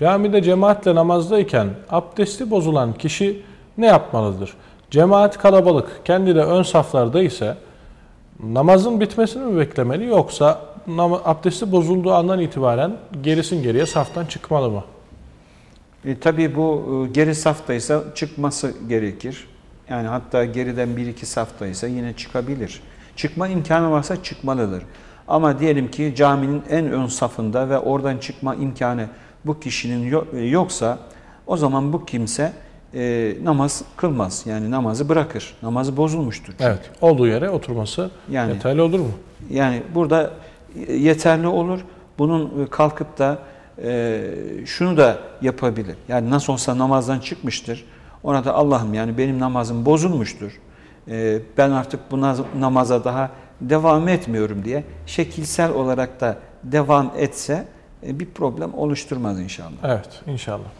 Camide cemaatle namazdayken abdesti bozulan kişi ne yapmalıdır? Cemaat kalabalık, kendi de ön saflarda ise namazın bitmesini mi beklemeli yoksa abdesti bozulduğu andan itibaren gerisin geriye saftan çıkmalı mı? E, tabii bu e, geri saftaysa çıkması gerekir. Yani hatta geriden bir iki saftaysa yine çıkabilir. Çıkma imkanı varsa çıkmalıdır. Ama diyelim ki caminin en ön safında ve oradan çıkma imkanı bu kişinin e, yoksa o zaman bu kimse e, namaz kılmaz. Yani namazı bırakır. Namazı bozulmuştur. çünkü. Evet, olduğu yere oturması Yani yeterli olur mu? Yani burada yeterli olur. Bunun kalkıp da e, şunu da yapabilir. Yani nasıl olsa namazdan çıkmıştır. Ona da Allah'ım yani benim namazım bozulmuştur. E, ben artık bu namaza daha devam etmiyorum diye şekilsel olarak da devam etse e, bir problem oluşturmaz inşallah. Evet, inşallah.